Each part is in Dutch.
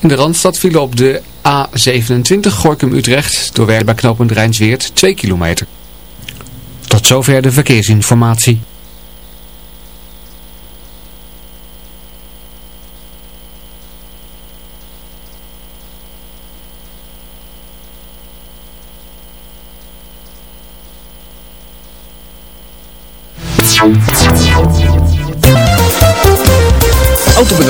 In de Randstad vielen op de A27 Gorkum-Utrecht door bij knooppunt Rijnsweert 2 kilometer. Tot zover de verkeersinformatie.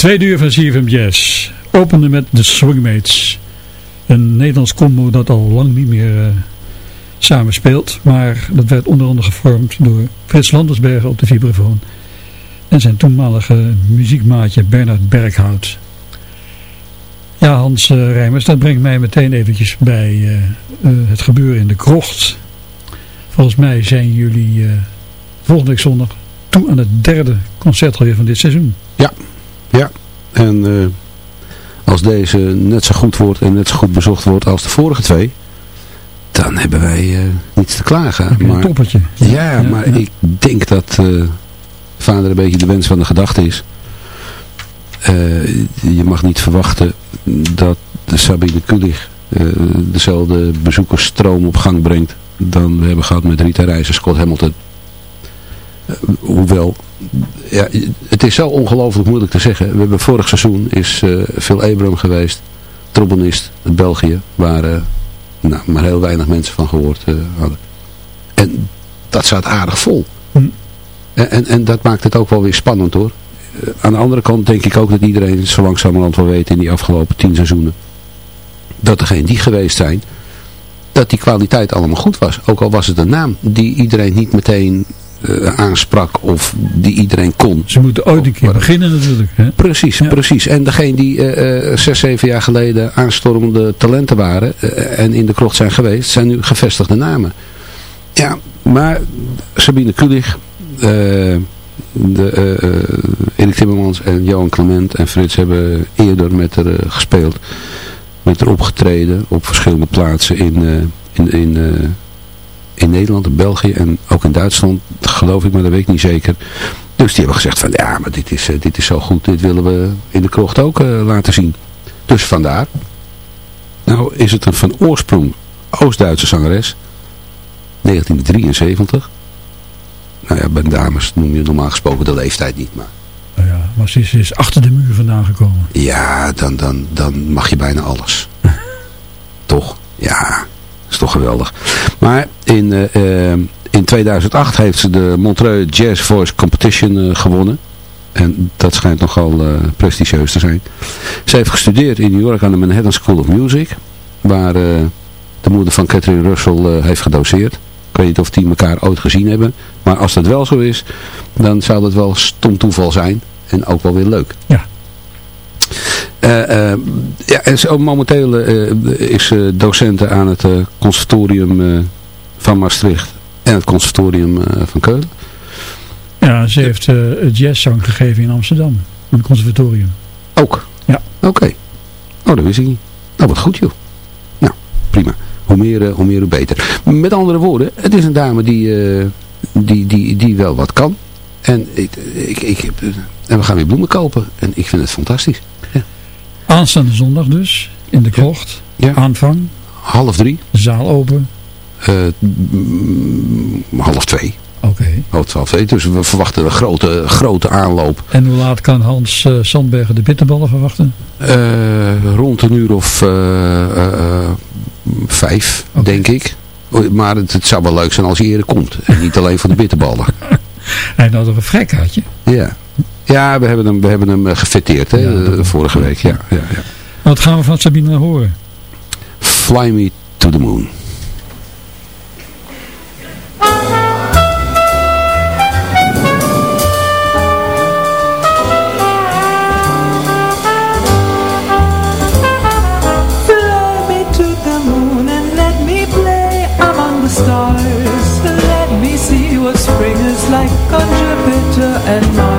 Tweede uur van CFM Jazz opende met de Swingmates. Een Nederlands combo dat al lang niet meer uh, samen speelt. Maar dat werd onder andere gevormd door Frits Landersbergen op de vibrafoon. En zijn toenmalige muziekmaatje Bernard Berghout. Ja, Hans uh, Rijmers, dat brengt mij meteen eventjes bij uh, het gebeuren in de krocht. Volgens mij zijn jullie volgende week zondag toe aan het derde concert alweer van dit seizoen. En uh, als deze net zo goed wordt en net zo goed bezocht wordt als de vorige twee, dan hebben wij uh, niets te klagen. maar, een toppertje. Ja, ja, maar ja. ik denk dat uh, vader een beetje de wens van de gedachte is. je mag niet verwachten dat de Sabine Kulig dezelfde bezoekersstroom op gang brengt dan we hebben gehad met Rita Reis en Scott Hamilton. Hoewel ja, het is zo ongelooflijk moeilijk te zeggen. We hebben vorig seizoen is uh, Phil Abram geweest, trombonist uit België, waar uh, nou, maar heel weinig mensen van gehoord uh, hadden. En dat zat aardig vol. Hm. En, en, en, dat maakt het ook wel weer spannend hoor. aan de andere kant denk ik ook dat iedereen zo langzamerhand wel weet in die afgelopen tien seizoenen. Dat degenen die geweest zijn, dat die kwaliteit allemaal goed was. Ook al was het een naam die iedereen niet meteen uh, aansprak of die iedereen kon. Ze moeten ooit een keer beginnen natuurlijk. Hè? Precies, ja. precies. En degene die uh, zes, zeven jaar geleden aanstormende talenten waren uh, en in de krocht zijn geweest, zijn nu gevestigde namen. Ja, maar Sabine Kulig, de, Erik Timmermans en Johan Clement en Frits hebben eerder met haar gespeeld. Met haar opgetreden op verschillende plaatsen in, in, in in Nederland, in België en ook in Duitsland, geloof ik, maar dat weet ik niet zeker. Dus die hebben gezegd van ja, maar dit is, uh, dit is zo goed, dit willen we in de krocht ook uh, laten zien. Dus vandaar. Nou is het een van oorsprong Oost-Duitse zangeres, 1973. Nou ja, bij dames noem je normaal gesproken de leeftijd niet, maar... Nou ja, maar ze is, is achter de muur vandaan gekomen. Ja, dan, dan, dan mag je bijna alles. Toch? Ja is toch geweldig. Maar in, uh, in 2008 heeft ze de Montreux Jazz Voice Competition uh, gewonnen. En dat schijnt nogal uh, prestigieus te zijn. Ze heeft gestudeerd in New York aan de Manhattan School of Music. Waar de moeder van Catherine Russell heeft gedoseerd. Ik weet niet of die elkaar ooit gezien hebben. Maar als dat wel zo is, dan zou dat wel stom toeval zijn. En ook wel weer leuk. Ja. Uh, uh, ja, en zo momenteel uh, is docenten aan het conservatorium van Maastricht en het conservatorium van Keulen. Ja, ze heeft jazzzang gegeven in Amsterdam, aan het conservatorium. Ook? Ja. Oké. Oh, dat wist ik niet. Nou, wat goed joh. Nou, prima. Hoe meer, hoe meer, hoe beter. Met andere woorden, het is een dame die, die, die, die wel wat kan. En, ik, ik, ik, en we gaan weer bloemen kopen. En ik vind het fantastisch. Aanstaande zondag dus, in de krocht. Ja. Aanvang. Half drie. Zaal open. Uh, half twee. Oké. Okay. Half twee. Dus we verwachten een grote, grote aanloop. En hoe laat kan Hans uh, Sandbergen de bitterballen verwachten? Uh, rond een uur of vijf, okay. denk ik. Maar het, het, zou wel leuk zijn als hij eerder komt. En niet alleen voor de bitterballen. Hij had nog een vrijkaartje. Ja. Ja, we hebben hem, we hebben hem gefeteerd hè, ja, vorige week. Ja, ja, ja. Wat gaan we van Sabine horen? Fly Me to the Moon. like on Jupiter and Mars.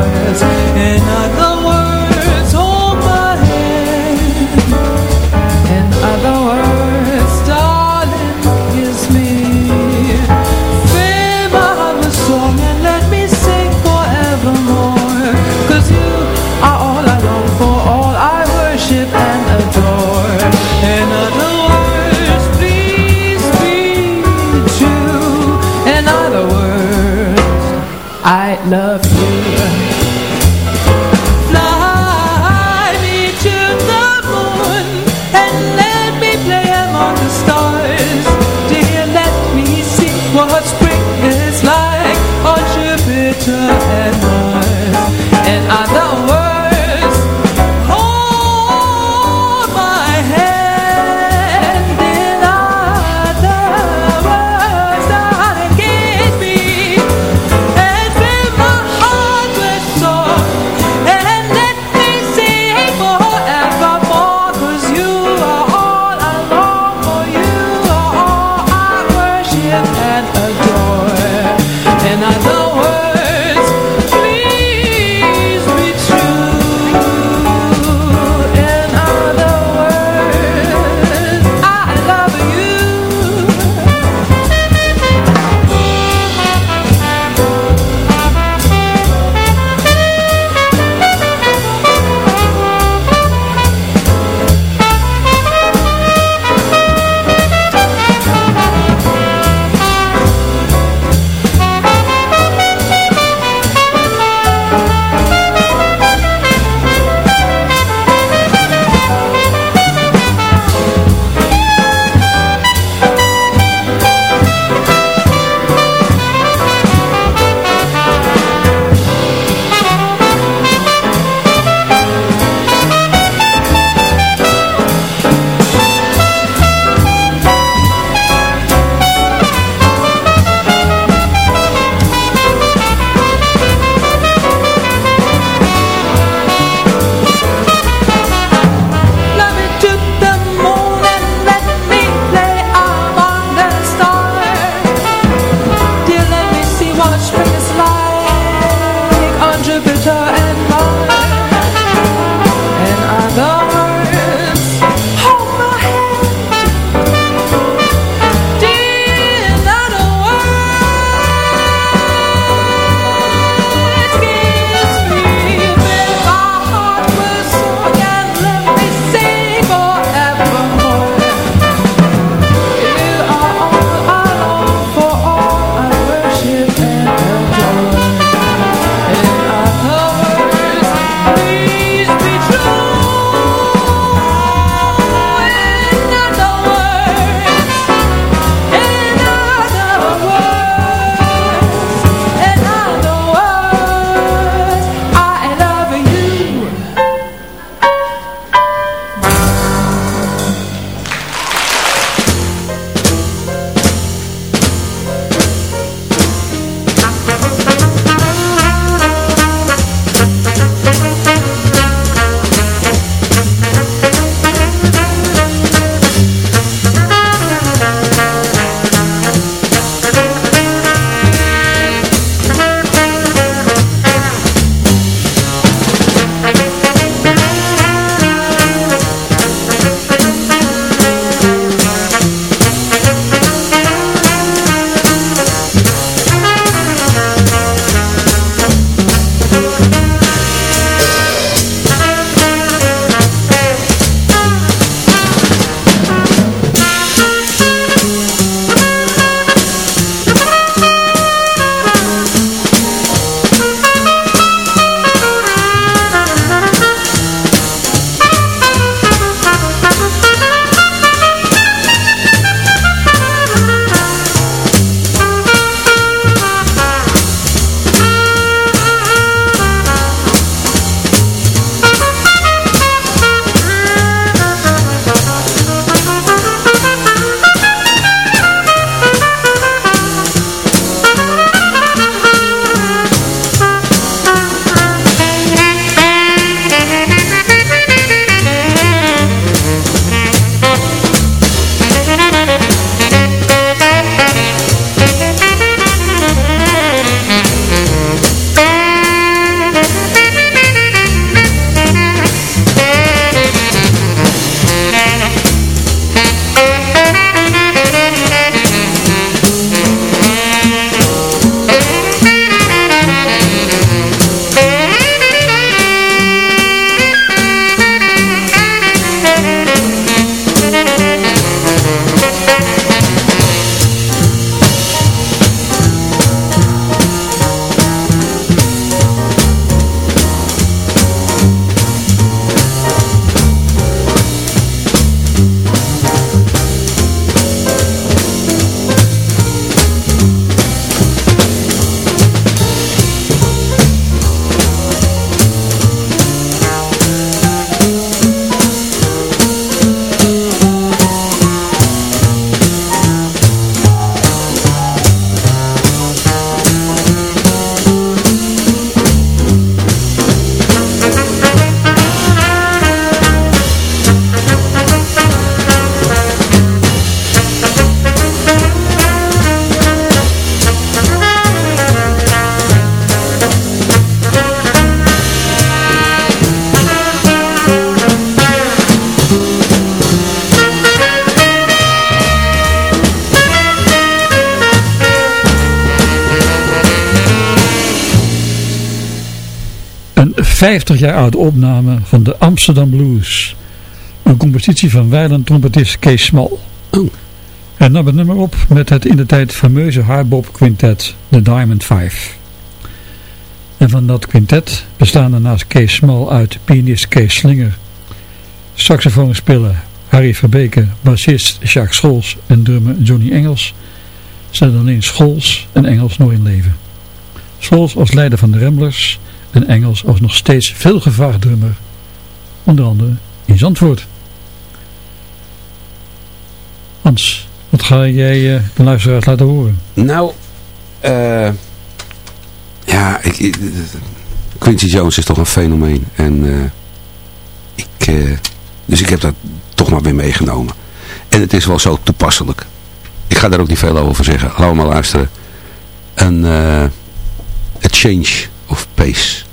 50 jaar oude opname van de Amsterdam Blues. Een compositie van wijlen trompetist Kees Smal. Oh. En nam het nummer op met het in de tijd fameuze haarbop quintet, The Diamond Five. En van dat quintet bestaan er naast Kees Smal uit pianist Kees Slinger, saxofoonspeler Harry Verbeke, bassist Jacques Scholz en drummer Johnny Engels, zijn alleen Scholz en Engels nog in leven. Scholz als leider van de Ramblers en Engels als nog steeds veel drummer, onder andere in Zandvoort. Hans, wat ga jij uh, de luisteraars laten horen? Nou, eh... ja, ik, Quincy Jones is toch een fenomeen. En uh, ik, dus ik heb dat toch maar weer meegenomen. En het is wel zo toepasselijk. Ik ga daar ook niet veel over zeggen. Laten we maar luisteren. Uh, A Change of Peace.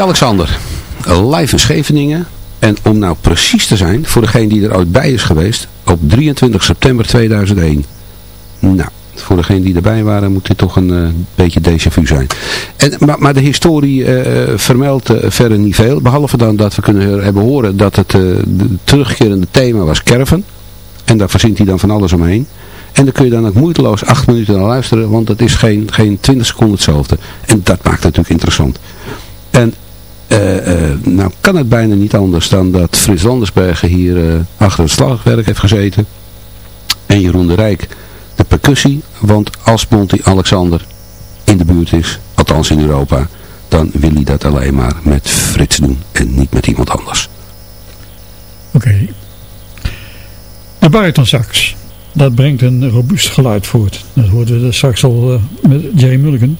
Alexander, live in Scheveningen. En om nou precies te zijn, voor degene die er ooit bij is geweest, op 23 september 2001. Nou, voor degene die erbij waren moet dit toch een uh, beetje déjà vu zijn. En, maar, maar de historie uh, vermeldt uh, verder niet veel. Behalve dan dat we kunnen hebben horen dat het terugkerende thema was kerven. En daar verzint hij dan van alles omheen. En dan kun je dan ook moeiteloos acht minuten naar luisteren, want dat is geen, geen 20 seconden hetzelfde. En dat maakt het natuurlijk interessant. En nou kan het bijna niet anders dan dat Frits Landersbergen hier achter het slagwerk heeft gezeten. En Jeroen de Rijk de percussie, want als Monty Alexander in de buurt is, althans in Europa, dan wil hij dat alleen maar met Frits doen en niet met iemand anders. Oké. Okay. De baritonsax, dat brengt een robuust geluid voort. Dat hoorden we straks al met Jerry Mulligan.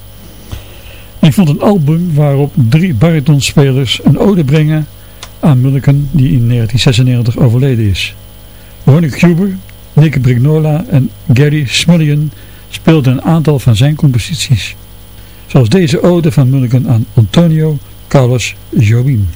Ik vond een album waarop drie baritonspelers een ode brengen aan Mulligan die in 1996 overleden is. Ronnie Cuber, Nick Brignola en Gary Smullian speelden een aantal van zijn composities. Zoals deze ode van Mulligan aan Antonio Carlos Jobim.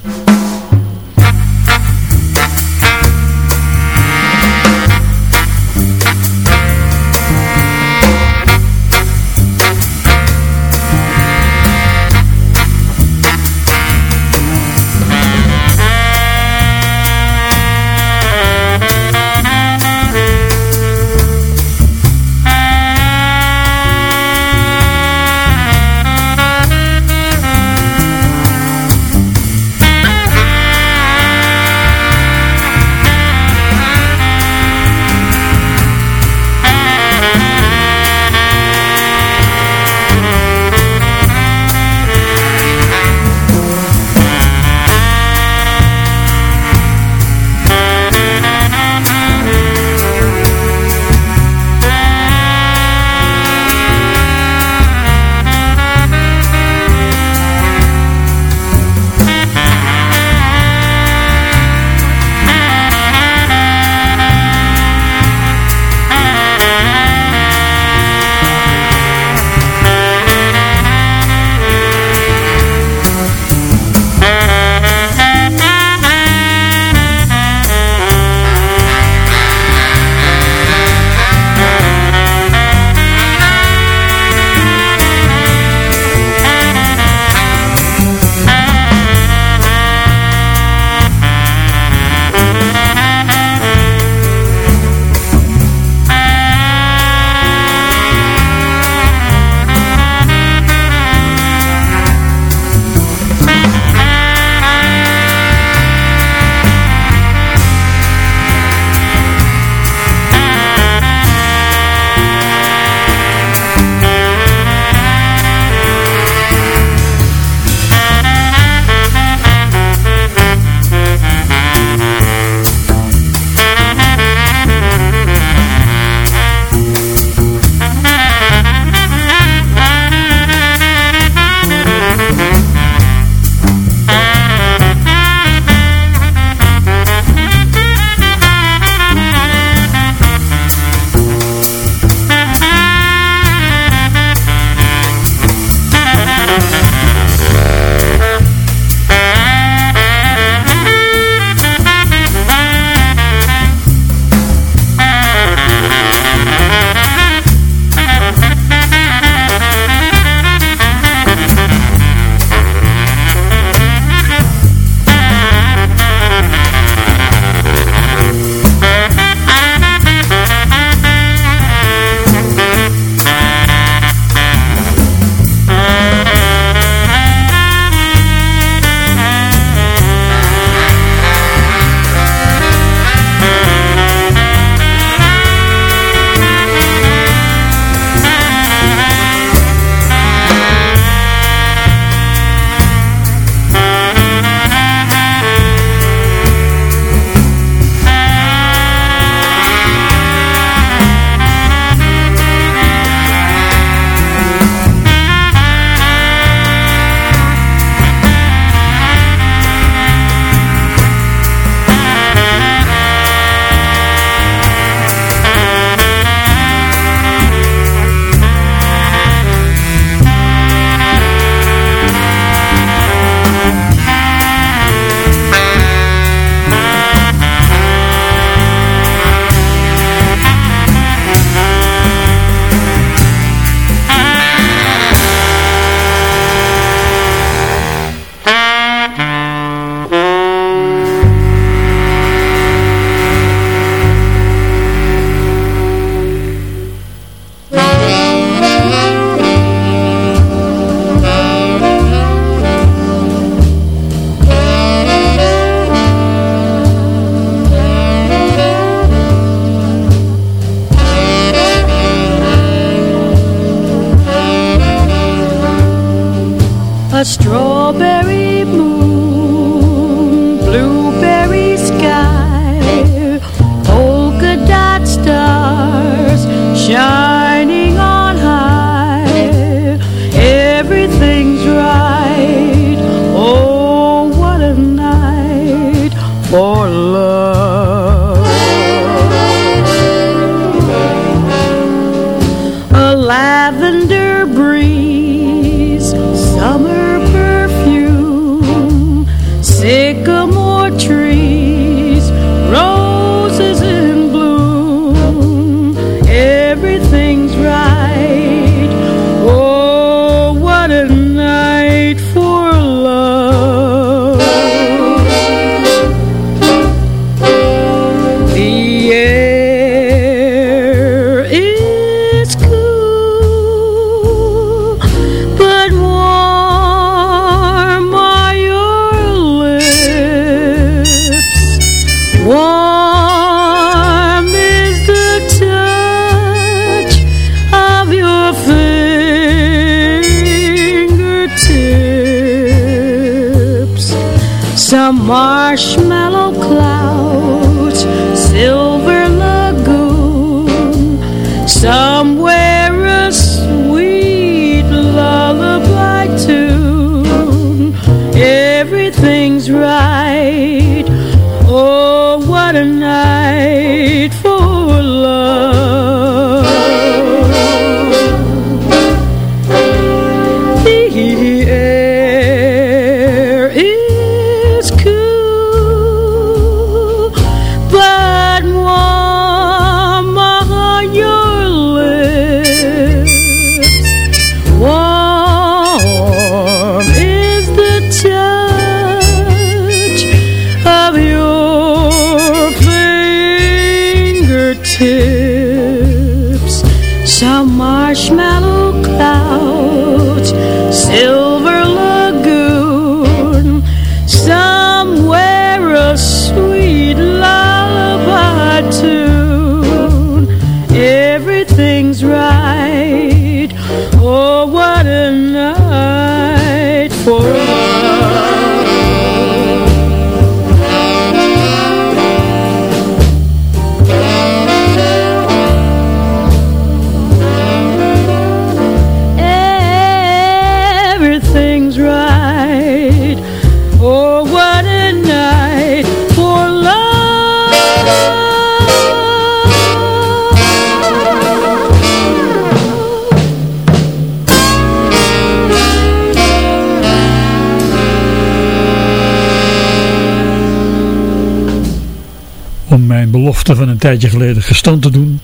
Tijdje geleden gestand te doen,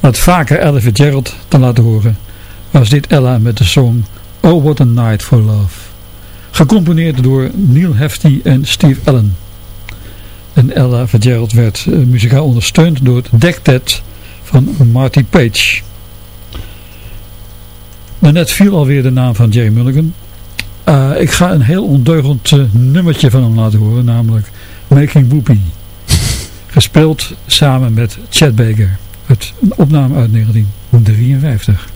wat vaker Ella Fitzgerald te laten horen, was dit Ella met de song Oh What a Night for Love. Gecomponeerd door Neil Hefti en Steve Allen. En Ella Fitzgerald werd eh, muzikaal ondersteund door het Dectet van Marty Page. Daarnet viel alweer de naam van Jerry Mulligan. Eh, ik ga een heel ondeugend eh, nummertje van hem laten horen, namelijk Making Whoopie. Gespeeld samen met Chad Baker. Het, opname uit 1953.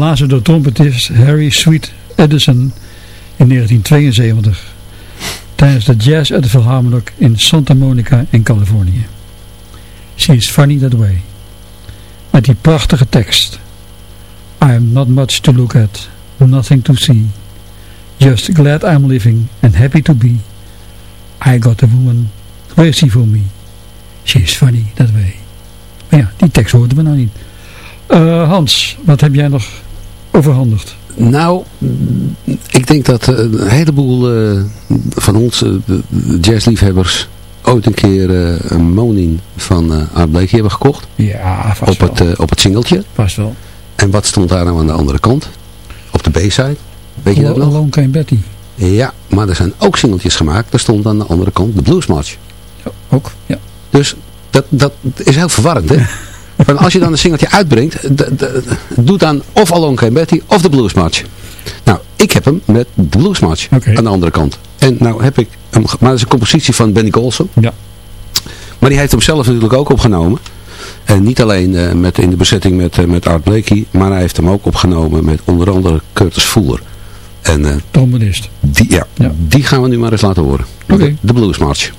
Geblazen door trompetist Harry Sweet Edison in 1972 tijdens de Jazz at the Philharmonic in Santa Monica in Californië. She is funny that way. Met die prachtige tekst. I am not much to look at, nothing to see. Just glad I'm living and happy to be. I got a woman crazy for me. She's funny that way. Maar ja, die tekst hoorden we nou niet. Uh, Hans, wat heb jij nog overhandigd? Nou, ik denk dat een heleboel uh, van ons uh, jazzliefhebbers ooit een keer een Monin van uh, Art Blakey hebben gekocht. Ja, vast op wel. Het, op het singeltje. Vast wel. En wat stond daar nou aan de andere kant? Op de B-side. Weet je dat nog? Alone Came Betty. Ja, maar er zijn ook singeltjes gemaakt. Daar stond aan de andere kant de Blues March. Ja, ook, ja. Dus dat, dat is heel verwarrend, hè? Als je dan een singeltje uitbrengt, doe dan of Alone Came Betty of de Blues March. Nou, ik heb hem met de Blues March okay. aan de andere kant. En nou heb ik hem, maar dat is een compositie van Benny Golson. Ja. Maar die heeft hem zelf natuurlijk ook opgenomen. En niet alleen uh, met, in de bezetting met, uh, met Art Blakey, maar hij heeft hem ook opgenomen met onder andere Curtis Fuller. En, uh, Trombonist. Die, ja, ja, die gaan we nu maar eens laten horen. Okay. De, de Blues March.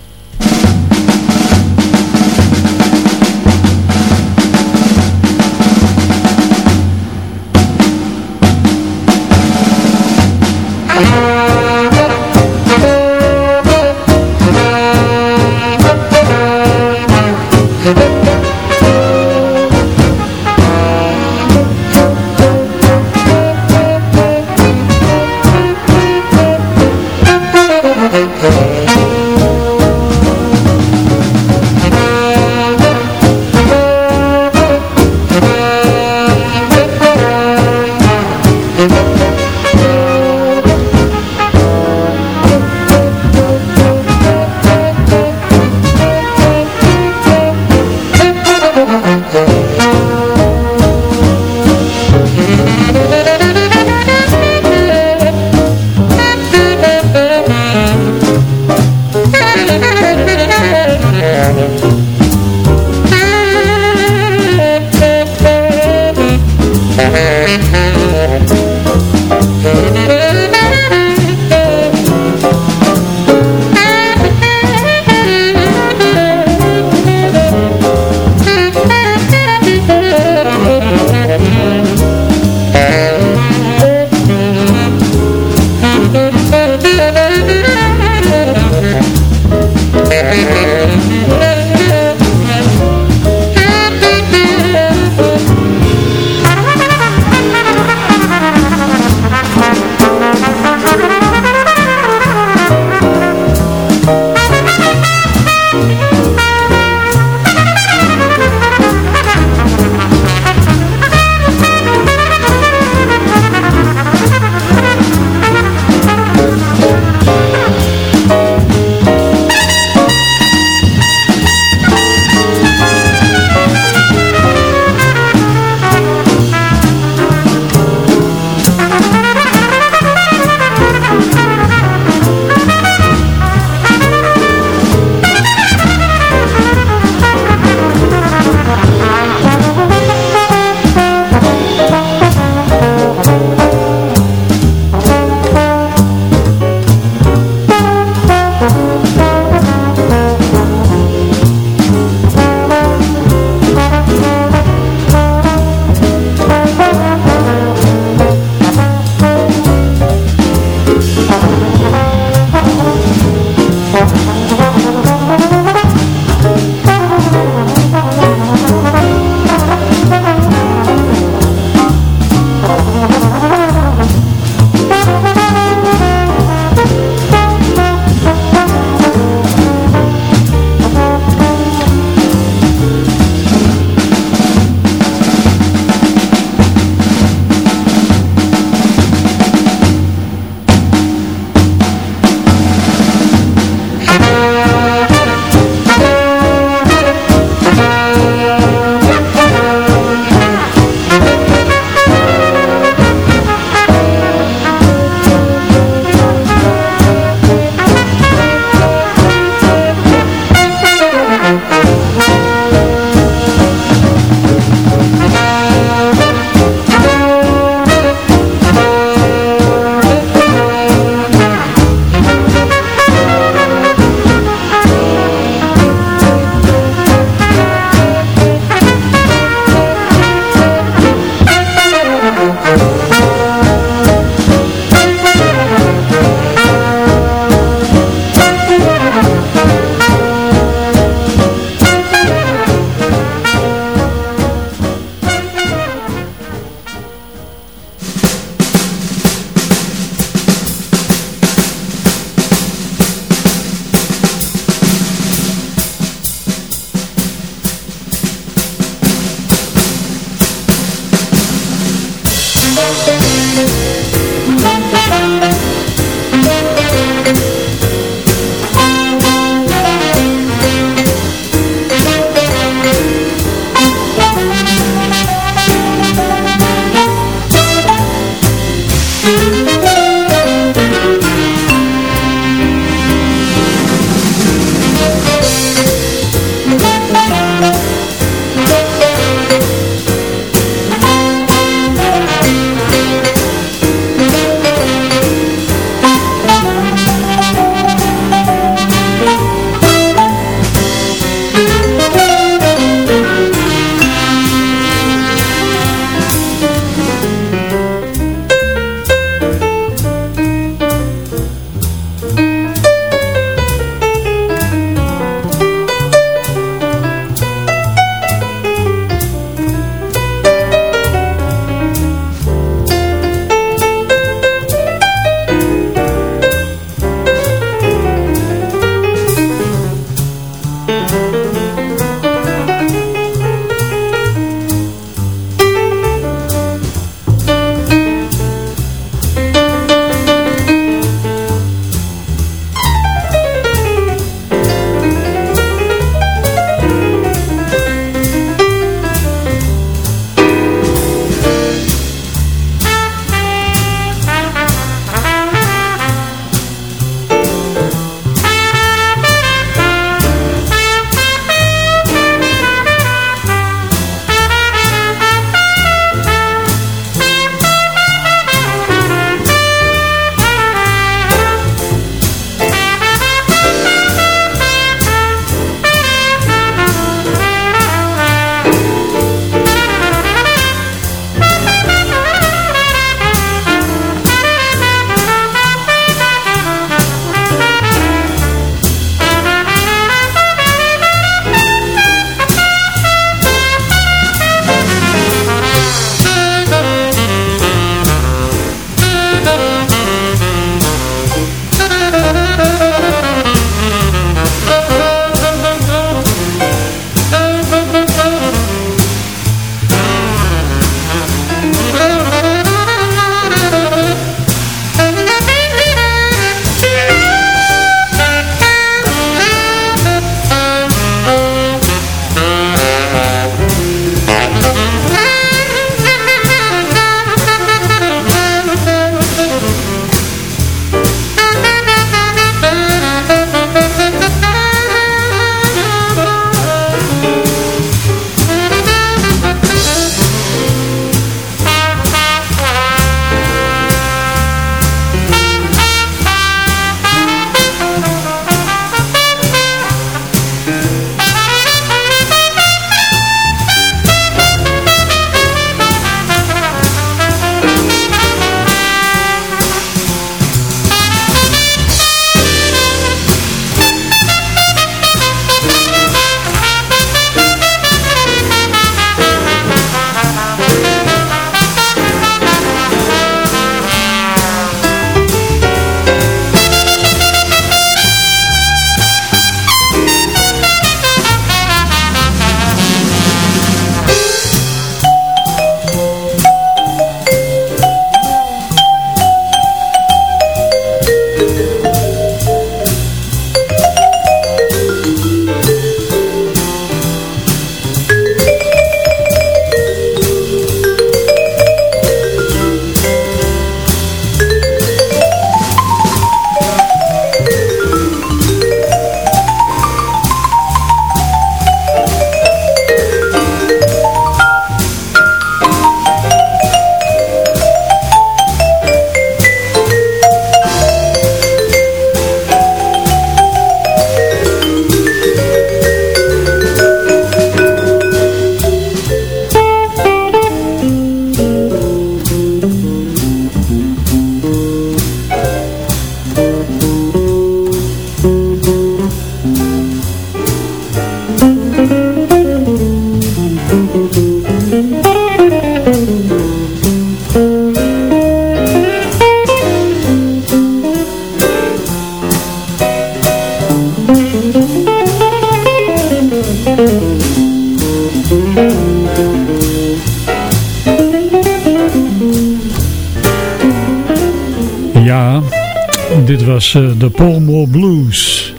Uh, de Paul Blues.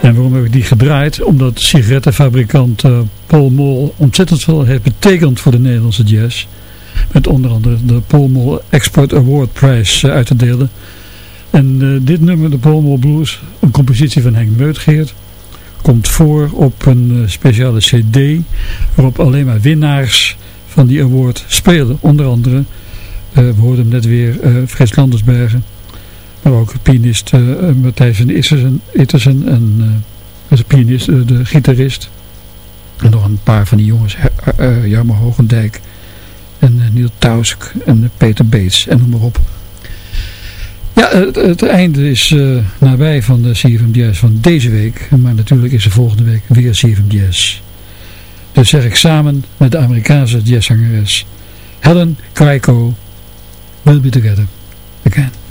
En waarom heb ik die gedraaid? Omdat sigarettenfabrikant Paul Mol ontzettend veel heeft betekend voor de Nederlandse jazz. Met onder andere de Paul Mol Export Award Prize uh, uit te delen. En dit nummer, de Paul Mol Blues, een compositie van Henk Meutgeert, komt voor op een speciale cd waarop alleen maar winnaars van die award spelen. Onder andere, we hoorden hem net weer, Frits Landersbergen. Maar ook pianist uh, Matthijs van Ittersen en de pianist, uh, de gitarist. En nog een paar van die jongens, Jarmo Hogendijk en Niel Tausk en Peter Beets en noem maar op. Ja, het, einde is uh, nabij van de CFM van deze week. Maar natuurlijk is er volgende week weer CFM. Dus zeg ik samen met de Amerikaanse jazzzangeres Helen Kraiko, We'll be together again.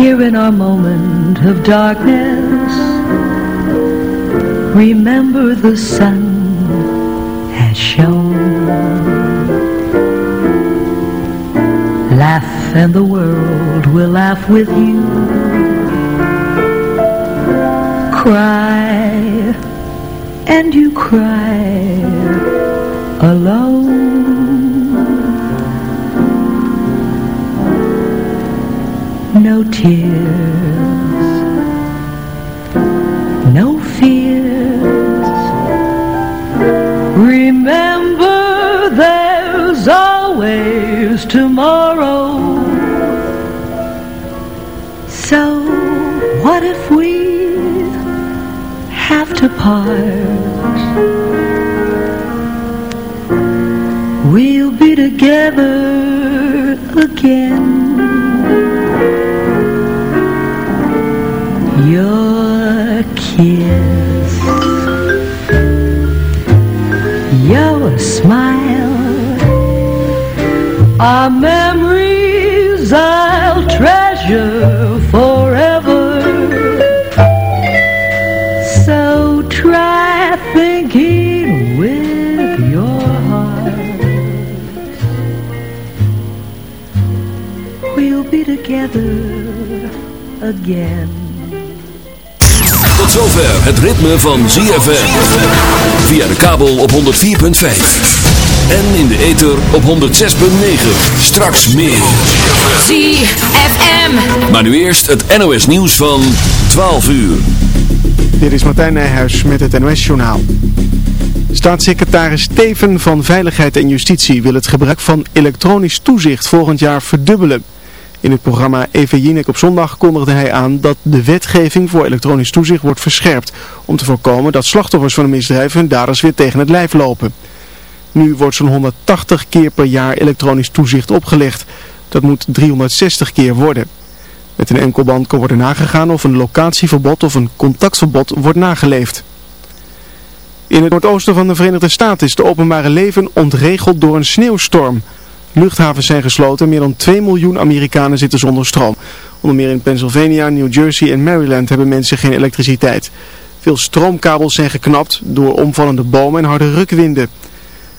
Here in our moment of darkness, remember the sun has shone. Laugh and the world will laugh with you. Cry and you cry alone. No tears, no fears. Remember, there's always tomorrow. So, what if we have to part? Together again. Your kiss, your smile are memories I'll treasure forever. Together again. Tot zover het ritme van ZFM. Via de kabel op 104.5. En in de ether op 106.9. Straks meer. ZFM. Maar nu eerst het NOS nieuws van 12 uur. Dit is Martijn Nijhuis met het NOS journaal. Staatssecretaris Steven van Veiligheid en Justitie wil het gebruik van elektronisch toezicht volgend jaar verdubbelen. In het programma Jinek op zondag kondigde hij aan dat de wetgeving voor elektronisch toezicht wordt verscherpt. Om te voorkomen dat slachtoffers van een misdrijf hun daders weer tegen het lijf lopen. Nu wordt zo'n 180 keer per jaar elektronisch toezicht opgelegd. Dat moet 360 keer worden. Met een enkelband kan worden nagegaan of een locatieverbod of een contactverbod wordt nageleefd. In het noordoosten van de Verenigde Staten is de openbare leven ontregeld door een sneeuwstorm. Luchthavens zijn gesloten, meer dan 2 miljoen Amerikanen zitten zonder stroom. Onder meer in Pennsylvania, New Jersey en Maryland hebben mensen geen elektriciteit. Veel stroomkabels zijn geknapt door omvallende bomen en harde rukwinden.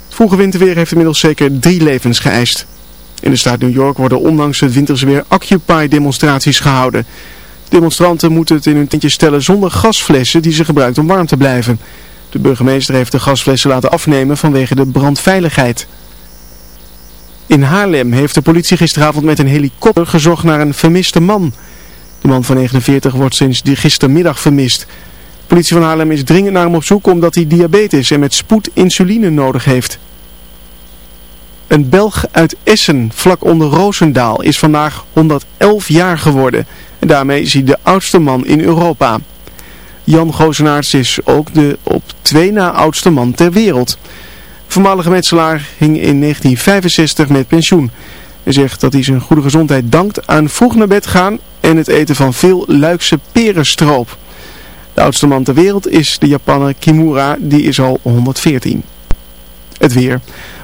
Het vroege winterweer heeft inmiddels zeker drie levens geëist. In de staat New York worden ondanks het winterse weer Occupy-demonstraties gehouden. Demonstranten moeten het in hun tentje stellen zonder gasflessen die ze gebruikt om warm te blijven. De burgemeester heeft de gasflessen laten afnemen vanwege de brandveiligheid. In Haarlem heeft de politie gisteravond met een helikopter gezocht naar een vermiste man. De man van 49 wordt sinds gistermiddag vermist. De politie van Haarlem is dringend naar hem op zoek omdat hij diabetes en met spoed insuline nodig heeft. Een Belg uit Essen, vlak onder Roosendaal, is vandaag 111 jaar geworden. En daarmee is hij de oudste man in Europa. Jan Goosenaerts is ook de op twee na oudste man ter wereld. Voormalige metselaar ging in 1965 met pensioen. Hij zegt dat hij zijn goede gezondheid dankt aan vroeg naar bed gaan en het eten van veel Luikse perenstroop. De oudste man ter wereld is de Japaner Kimura, die is al 114. Het weer.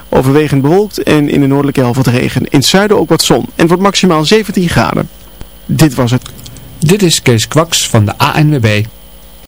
Overwegend bewolkt en in de noordelijke helft wat regen. In het zuiden ook wat zon en wordt maximaal 17 graden. Dit was het. Dit is Kees Kwaks van de ANWB.